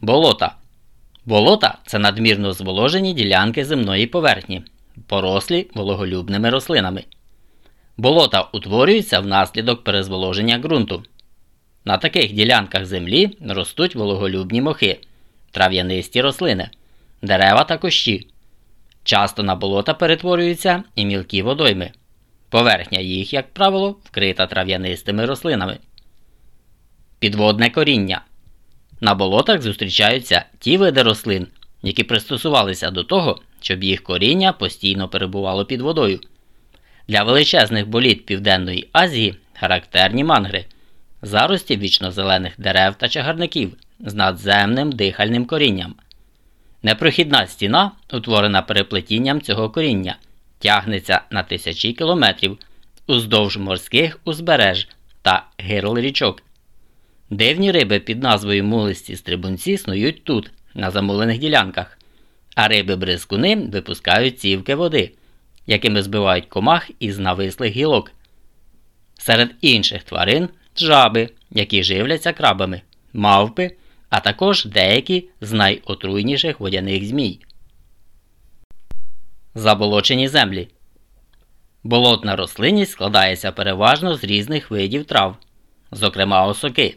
Болота. Болота це надмірно зволожені ділянки земної поверхні, порослі вологолюбними рослинами. Болота утворюються внаслідок перезволоження ґрунту. На таких ділянках землі ростуть вологолюбні мохи, трав'янисті рослини, дерева та кущі. Часто на болота перетворюються і мілкі водойми. Поверхня їх, як правило, вкрита трав'янистими рослинами. Підводне коріння. На болотах зустрічаються ті види рослин, які пристосувалися до того, щоб їх коріння постійно перебувало під водою. Для величезних боліт Південної Азії характерні мангри, зарості вічнозелених дерев та чагарників з надземним дихальним корінням. Непрохідна стіна, утворена переплетінням цього коріння, тягнеться на тисячі кілометрів уздовж морських узбереж та гирл річок. Дивні риби під назвою мулисті стрибунці снують тут, на замулених ділянках, а риби бризкуни випускають цівки води, якими збивають комах із навислих гілок. Серед інших тварин жаби, які живляться крабами, мавпи, а також деякі з найотруйніших водяних змій. Заболочені землі. Болотна рослинність складається переважно з різних видів трав, зокрема осоки.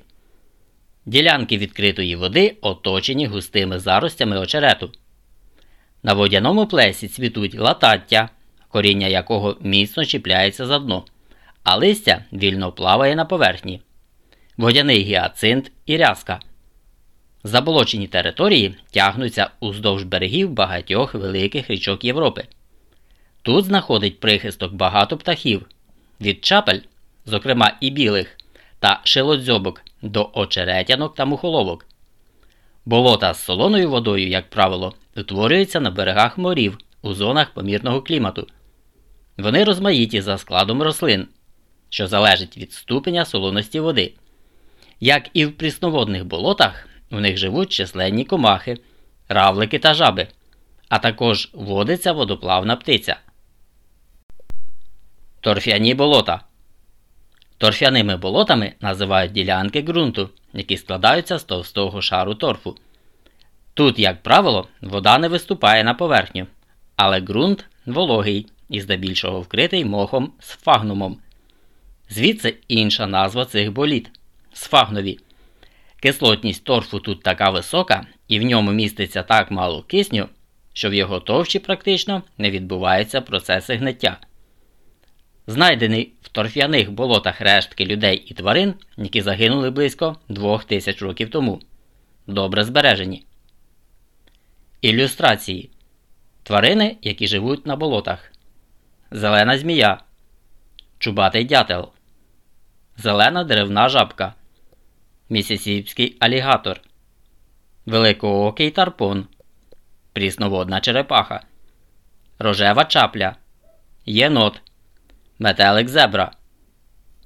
Ділянки відкритої води оточені густими заростями очерету. На водяному плесі цвітуть латаття, коріння якого міцно чіпляється за дно, а листя вільно плаває на поверхні, водяний гіацинт і рязка. Заболочені території тягнуться уздовж берегів багатьох великих річок Європи. Тут знаходить прихисток багато птахів від чапель, зокрема і білих, та шилодзьобок до очеретянок та мухоловок. Болота з солоною водою, як правило, утворюються на берегах морів у зонах помірного клімату. Вони розмаїті за складом рослин, що залежить від ступеня солоності води. Як і в прісноводних болотах, в них живуть численні комахи, равлики та жаби, а також водиться водоплавна птиця. Торфяні болота. Торфяними болотами називають ділянки ґрунту, які складаються з товстого шару торфу. Тут, як правило, вода не виступає на поверхню, але ґрунт вологий і здебільшого вкритий мохом сфагнумом. Звідси інша назва цих боліт сфагнові. Кислотність торфу тут така висока, і в ньому міститься так мало кисню, що в його товщі практично не відбуваються процеси гниття. Знайдений в торф'яних болотах рештки людей і тварин, які загинули близько двох тисяч років тому. Добре збережені. Ілюстрації Тварини, які живуть на болотах. Зелена змія. Чубатий дятел. Зелена деревна жабка. Місісіпський алігатор. Великоокий тарпон. Прісноводна черепаха. Рожева чапля. Єнот метелик зебра,